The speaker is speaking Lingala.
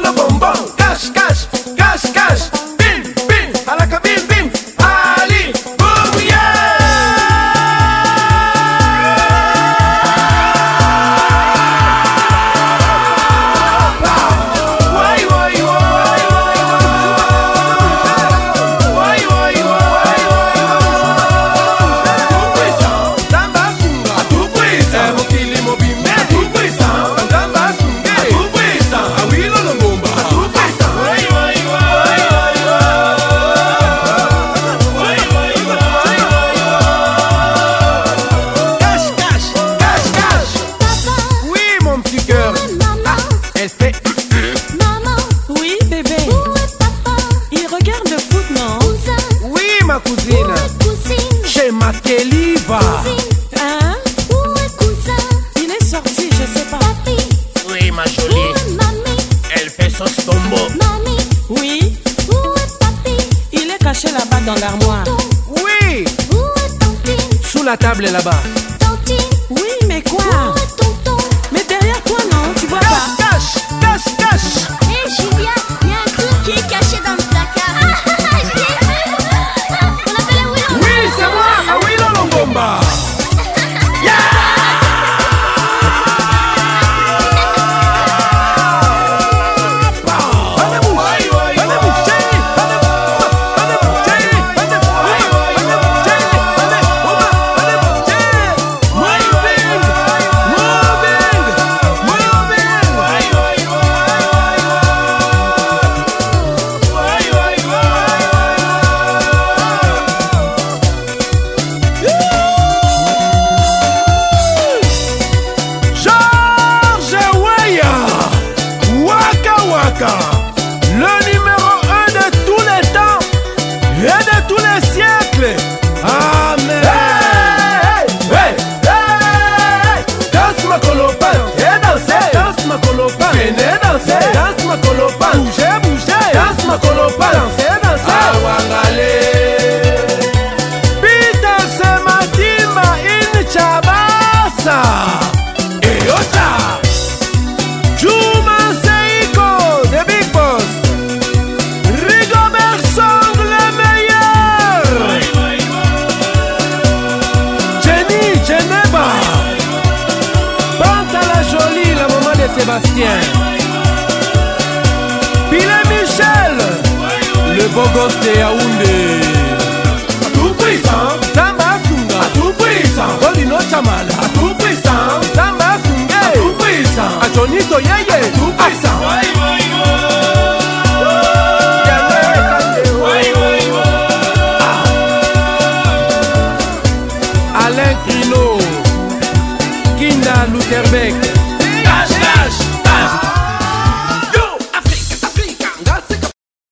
dando bombón. cascas, cascas cash, dans l'armoire. Oui Sous la table là-bas. Sébastien. Bilet Michel, le beau gosse de Yaoundé. A tout puissant, Tamba Sunga. A tout puissant, Bolino Chamala. A tout puissant, Tamba Sunga. A tout puissant, Antonito Yeye. A tout puissant. Alain Crino, Kinda Lutherbeck.